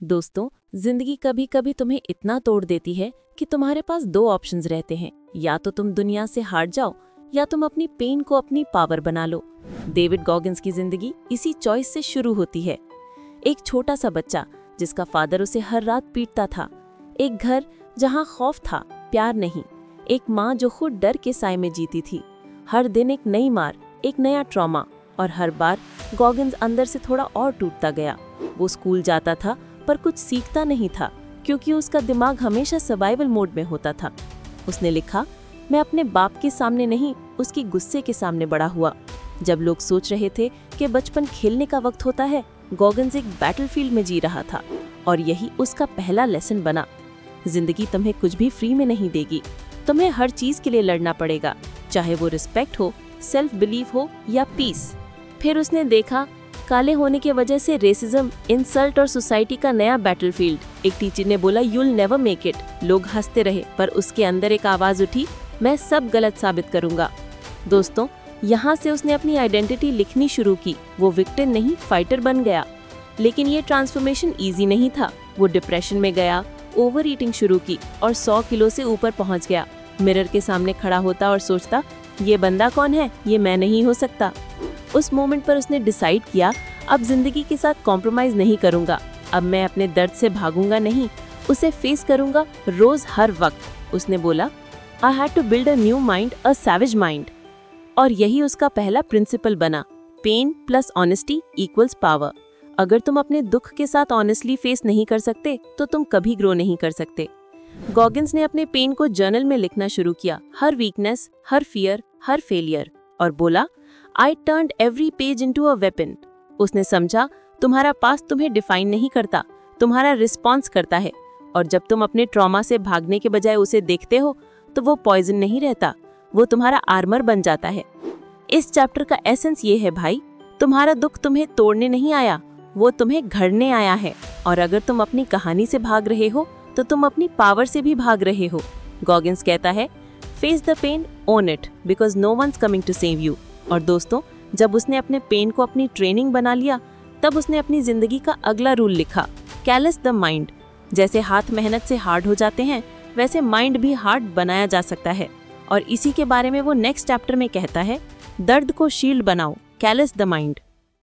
दोस्तों, ज़िंदगी कभी कभी तुम्हें इतना तोड़ देती है कि तुम्हारे पास दो ऑप्शंस रहते हैं। या तो तुम दुनिया से हार जाओ, या तुम अपनी पेन को अपनी पावर बना लो। डेविड गॉगिंस की ज़िंदगी इसी चॉइस से शुरू होती है। एक छोटा सा बच्चा, जिसका फादर उसे हर रात पीटता था। एक घर जहाँ खौफ था, प्यार नहीं। एक माँ जो खुद डर के साय में जीती थी। हर दिन एक नई मार, एक नया ट्रॉमा और हर बार गॉगिन्स अंदर से थोड़ा और टूटता गया। वो स्कूल जाता था पर कुछ सीखता नहीं था, क्योंकि उसका दिमाग हमेशा सर्वाइवल मोड में होता था। उसने लिखा, मैं अपने बाप के सामने नहीं, उसकी गुस्से के सामने बड़ा हुआ। जब लोग सोच रहे थे कि बचपन खेलने का वक्त होता है गॉगन्स एक बैटलफील्ड में जी रहा था, और यही उसका पहला लेसन बना। ज़िंदगी तुम्हें कुछ भी फ्री में नहीं देगी। तुम्हें हर चीज़ के लिए लड़ना पड़ेगा, चाहे वो रिस्पेक्ट हो सेल्फ बिलीव हो, या पीस फिर उसने देखा काले होने की वजह से रेसिज्म इंसल्ट और सोसाइटी का नया बैटलफील्ड एक टीचर ने बोला यूल नेवर मेक इट लोग हँसते रहे, पर उसके अंदर एक आवाज़ उठी, मैं सब गलत साबित करूँगा। दोस्तों, यहाँ से उसने अपनी आइडेंटिटी लिखनी शुरू की। वो विक्टिम नहीं फाइटर बन गया। लेकिन ये ट्रांसफॉर्मेशन इजी नहीं था। वो डिप्रेशन में गया ओवर ईटिंग शुरू की और 100 किलो से ऊपर पहुँच गया। मिरर के सामने खड़ा होता और सोचता, ये बंदा कौन है? ये मैं नहीं हो सकता। उस मोमेंट पर उसने डिसाइड किया, अब ज़िंदगी के साथ कॉम्प्रोमाइज नहीं करूँगा। अब मैं अपने दर्द से भागूँगा नहीं, उसे फेस करूँगा रोज हर वक्त। उसने बोला I had to build a new mind a savage mind और यही उसका पहला प्रिंसिपल बना pain plus honesty equals power अगर तुम अपने दुख के साथ ऑनेस्टली फेस नहीं कर सकते तो तुम कभी ग्रो नहीं कर सकते। गॉगिन्स ने अपने पेन को जर्नल में लिखना शुरू किया, हर वीकनेस हर फियर हर फेलियर और बोला I turn every page into a weapon उसने समझा, तुम्हारा पास तुम्हें डिफाइन नहीं करता, तुम्हारा रिस्पॉन्स करता है, और जब तुम अपने ट्रॉमा से भागने के बजाय उसे देखते हो तो वो पॉइजन नहीं रहता, वो तुम्हारा आर्मर बन जाता है। इस चैप्टर का एसेंस ये है भाई, तुम्हारा दुख तुम्हें तोड़ने नहीं आया, वो तुम्हें घड़ने आया है, और अगर तुम अपनी कहानी से भाग रहे हो तो तुम अपनी पावर से भी भाग रहे हो। गॉगिन्स कहता है face the pain own it because no one's coming to save you और दोस्तों, जब उसने अपने पेन को अपनी ट्रेनिंग बना लिया, तब उसने अपनी ज़िंदगी का अगला रूल लिखा कैलस द माइंड जैसे हाथ मेहनत से हार्ड हो जाते हैं, वैसे माइंड भी हार्ड बनाया जा सकता है। और इसी के बारे में वो नेक्स्ट चैप्टर में कहता है, दर्द को शील्ड बनाओ कैलस द माइंड